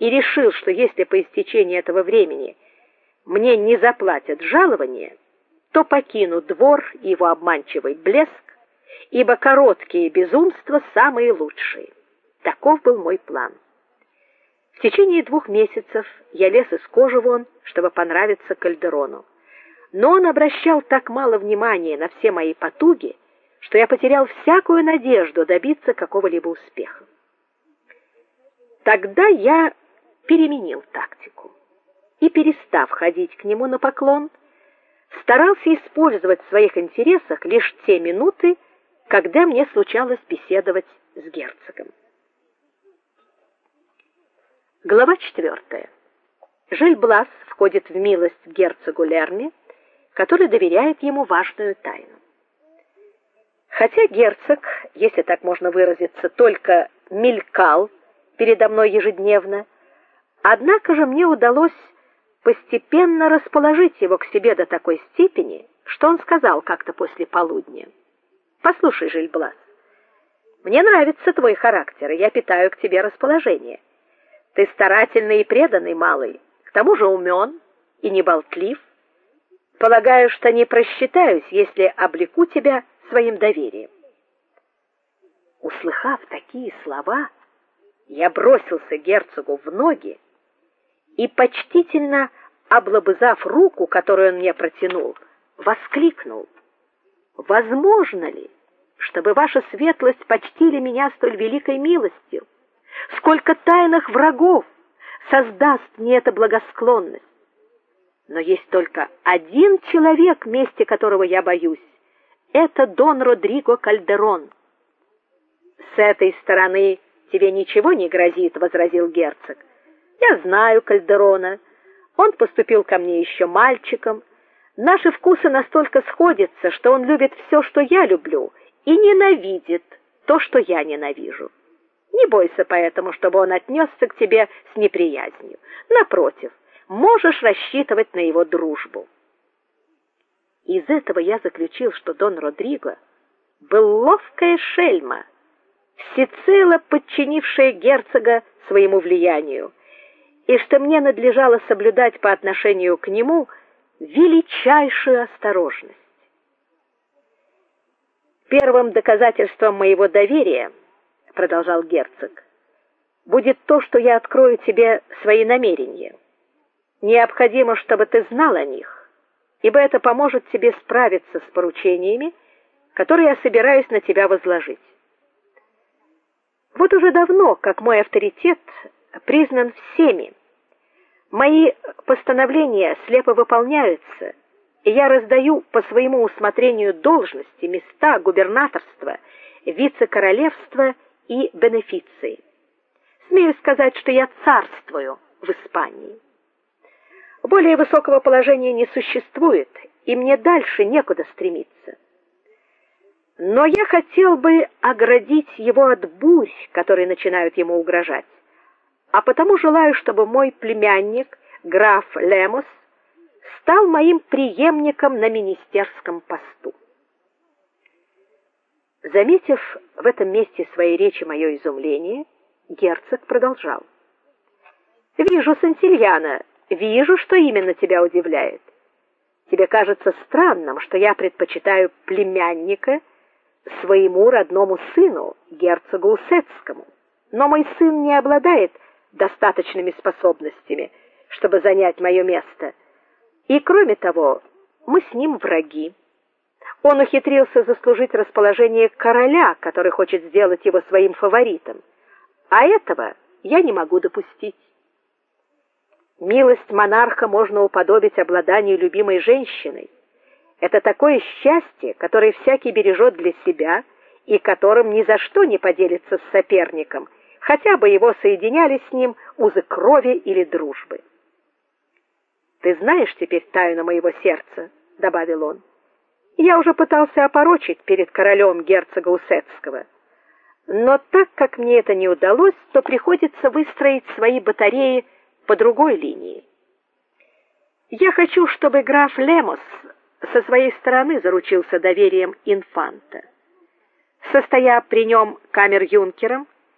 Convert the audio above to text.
и решил, что если по истечении этого времени мне не заплатят жалование, то покину двор и его обманчивый блеск, ибо короткие безумства самые лучшие. Таков был мой план. В течение двух месяцев я лез из кожи вон, чтобы понравиться Кальдерону. Но он обращал так мало внимания на все мои потуги, что я потерял всякую надежду добиться какого-либо успеха. Тогда я переменил тактику и, перестав ходить к нему на поклон, старался использовать в своих интересах лишь те минуты, когда мне случалось беседовать с герцогом. Глава 4. Жильблас входит в милость герцогу Лерми, который доверяет ему важную тайну. Хотя герцог, если так можно выразиться, только мелькал передо мной ежедневно, однако же мне удалось постепенно расположить его к себе до такой степени, что он сказал как-то после полудня: "Послушай, Жильблас, мне нравится твой характер, и я питаю к тебе расположение. Ты старательный и преданный малый, к тому же умен и не болтлив. Полагаю, что не просчитаюсь, если облеку тебя своим доверием". Услыхав такие слова, я бросился герцогу в ноги и почтительно облобызав руку, которую он мне протянул, воскликнул: "Возможно ли, чтобы ваша светлость почтили меня столь великой милостью? Сколько тайных врагов создаст мне эта благосклонность? Но есть только один человек, мести которого я боюсь. Это Дон Родриго Кальдерон. С этой стороны тебе ничего не грозит, возразил герцог. Я знаю Кальдерона. Он поступил ко мне еще мальчиком. Наши вкусы настолько сходятся, что он любит все, что я люблю, и ненавидит то, что я ненавижу. Не бойся поэтому, чтобы он отнесся к тебе с неприязнью. Напротив, можешь рассчитывать на его дружбу. Из этого я заключил, что Дон Родриго был ловкая шельма, всецело подчинившая герцога своему влиянию и что мне надлежало соблюдать по отношению к нему величайшую осторожность. Первым доказательством моего доверия, продолжал герцог, будет то, что я открою тебе свои намерения. Необходимо, чтобы ты знал о них, ибо это поможет тебе справиться с поручениями, которые я собираюсь на тебя возложить. Вот уже давно, как мой авторитет признан всеми, Мои постановления слепо выполняются, и я раздаю по своему усмотрению должности, места, губернаторства, вице-королевства и бенефиции. Смею сказать, что я царствую в Испании. Более высокого положения не существует, и мне дальше некуда стремиться. Но я хотел бы оградить его от бурь, которые начинают ему угрожать а потому желаю, чтобы мой племянник, граф Лемос, стал моим преемником на министерском посту. Заметив в этом месте своей речи мое изумление, герцог продолжал: "Вижу, Сантильяна, вижу, что именно тебя удивляет. Тебе кажется странным, что я предпочитаю племянника своему родному сыну, герцогу Усетскому. Но мой сын не обладает достаточными способностями, чтобы занять мое место. И кроме того, мы с ним враги. Он ухитрился заслужить расположение короля, который хочет сделать его своим фаворитом. А этого я не могу допустить. Милость монарха можно уподобить обладанию любимой женщиной. Это такое счастье, которое всякий бережет для себя и которым ни за что не поделится с соперником хотя бы его соединяли с ним узы крови или дружбы. Ты знаешь теперь тайну моего сердца, добавил он. Я уже пытался опорочить перед королем герцога Усетского. Но так как мне это не удалось, то приходится выстроить свои батареи по другой линии. Я хочу, чтобы граф Лемос со своей стороны заручился доверием инфанта. Состоя при нем камер-юнкером,